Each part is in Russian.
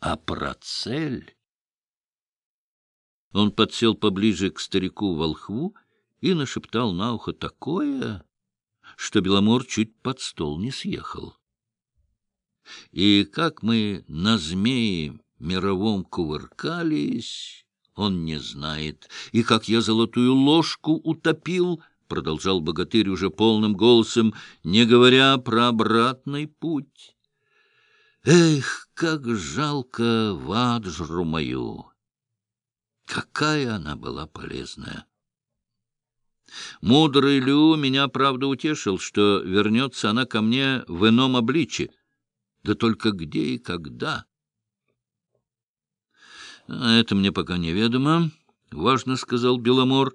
А про цель... Он подсел поближе к старику-волхву и нашептал на ухо такое, что Беломор чуть под стол не съехал. И как мы на змее мировом кувыркались, он не знает, и как я золотую ложку утопил, — продолжал богатырь уже полным голосом, не говоря про обратный путь. Эх, как жалко ваджру мою! Какая она была полезная! Мудрый Лю меня, правда, утешил, что вернется она ко мне в ином обличье. Да только где и когда? Это мне пока неведомо, — важно сказал Беломор.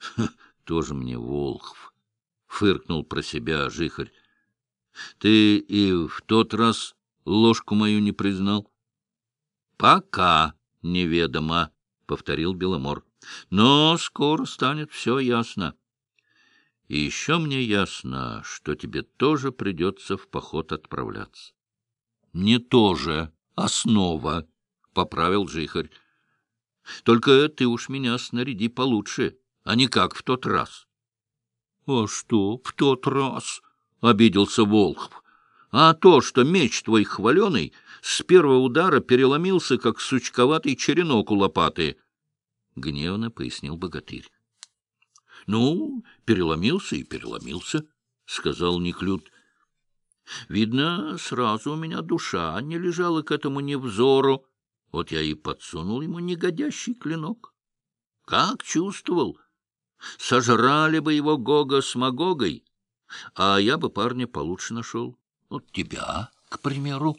— Тоже мне Волхв, — фыркнул про себя Жихарь. — Ты и в тот раз ложку мою не признал? — Пока неведомо, — повторил Беломор. — Но скоро станет все ясно. И еще мне ясно, что тебе тоже придется в поход отправляться. — Не тоже, а снова, — поправил Жихарь. — Только ты уж меня снаряди получше, а не как в тот раз. — А что в тот раз? — обиделся Волхв а то, что меч твой хваленый с первого удара переломился, как сучковатый черенок у лопаты, — гневно пояснил богатырь. — Ну, переломился и переломился, — сказал Неклюд. — Видно, сразу у меня душа не лежала к этому невзору, вот я и подсунул ему негодящий клинок. Как чувствовал, сожрали бы его Гога с Магогой, а я бы парня получше нашел. Вот тебя, к примеру.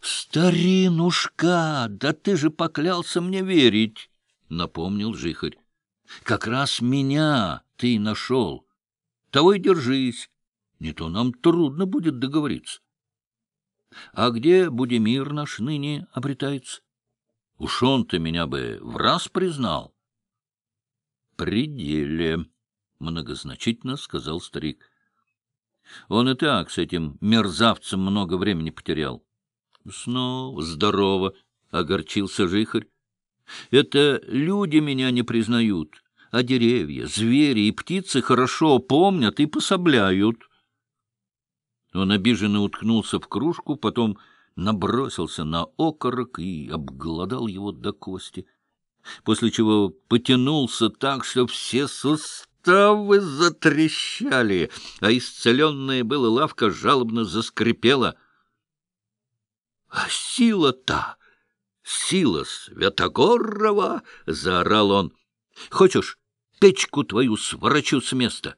«Старинушка, да ты же поклялся мне верить!» — напомнил Жихарь. «Как раз меня ты нашел. Того и держись, не то нам трудно будет договориться. А где Будемир наш ныне обретается? Уж он-то меня бы в раз признал». «Пределе», — многозначительно сказал старик. Он и так с этим мерзавцем много времени потерял. — Снова здорово, — огорчился жихарь. — Это люди меня не признают, а деревья, звери и птицы хорошо помнят и пособляют. Он обиженно уткнулся в кружку, потом набросился на окорок и обглодал его до кости, после чего потянулся так, что все суставы суставы затрещали, а исцеленная была лавка жалобно заскрипела. — А сила-то, сила Святогорова! — заорал он. — Хочешь, печку твою сворочу с места?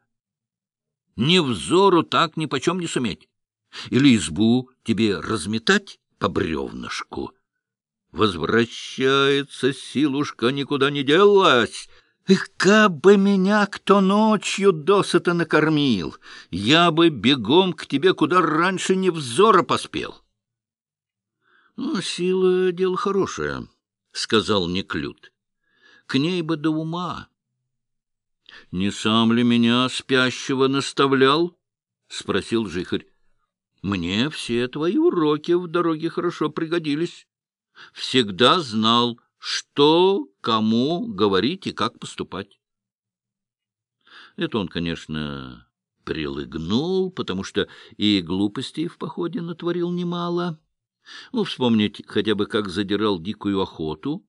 Ни взору так ни почем не суметь. Или избу тебе разметать по бревнышку? Возвращается силушка, никуда не делась. Эх, как бы меня кто ночью досыта накормил, я бы бегом к тебе куда раньше не взора поспел. — Ну, сила — дело хорошее, — сказал Неклюд. — К ней бы до ума. — Не сам ли меня спящего наставлял? — спросил Жихарь. — Мне все твои уроки в дороге хорошо пригодились. Всегда знал, что, кому говорить и как поступать. Это он, конечно, прилыгнул, потому что и глупостей в походе натворил немало. Ну, вспомнить хотя бы, как задирал дикую охоту,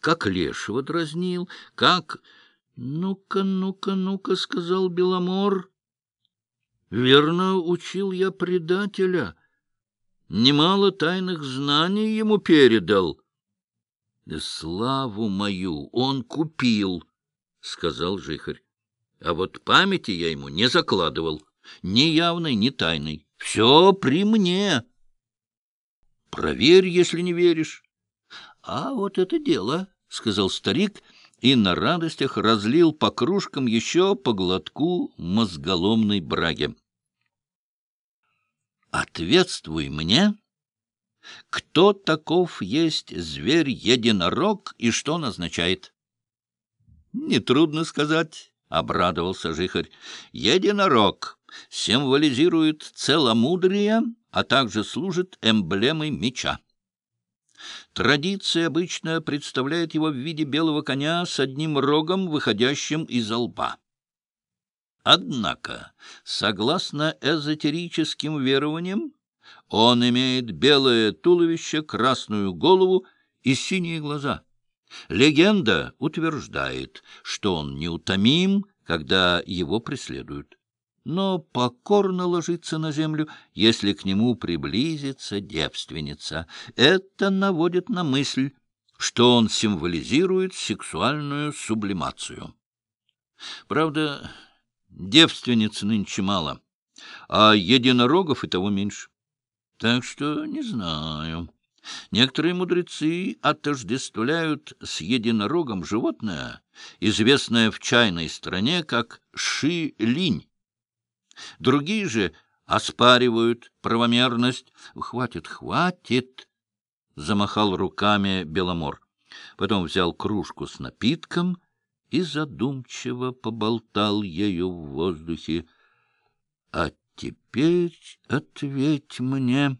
как лешего дразнил, как... «Ну-ка, ну-ка, ну-ка», — сказал Беломор. «Верно учил я предателя. Немало тайных знаний ему передал». — Славу мою он купил, — сказал Жихарь. — А вот памяти я ему не закладывал, ни явной, ни тайной. Все при мне. Проверь, если не веришь. — А вот это дело, — сказал старик, и на радостях разлил по кружкам еще по глотку мозголомной браги. — Ответствуй мне, — кто таков есть зверь-единорог и что он означает? — Нетрудно сказать, — обрадовался Жихарь. — Единорог символизирует целомудрие, а также служит эмблемой меча. Традиция обычно представляет его в виде белого коня с одним рогом, выходящим из лба. Однако, согласно эзотерическим верованиям, он имеет белое туловище, красную голову и синие глаза. Легенда утверждает, что он неутомим, когда его преследуют, но покорно ложится на землю, если к нему приблизится девственница. Это наводит на мысль, что он символизирует сексуальную сублимацию. Правда, девственниц нынче мало, а единорогов и того меньше. Так что не знаю. Некоторые мудрецы отождествляют с единорогом животное, известное в чайной стране как ши-линь. Другие же оспаривают правомерность. «Хватит, хватит!» — замахал руками Беломор. Потом взял кружку с напитком и задумчиво поболтал ею в воздухе. — А теперь ответь мне,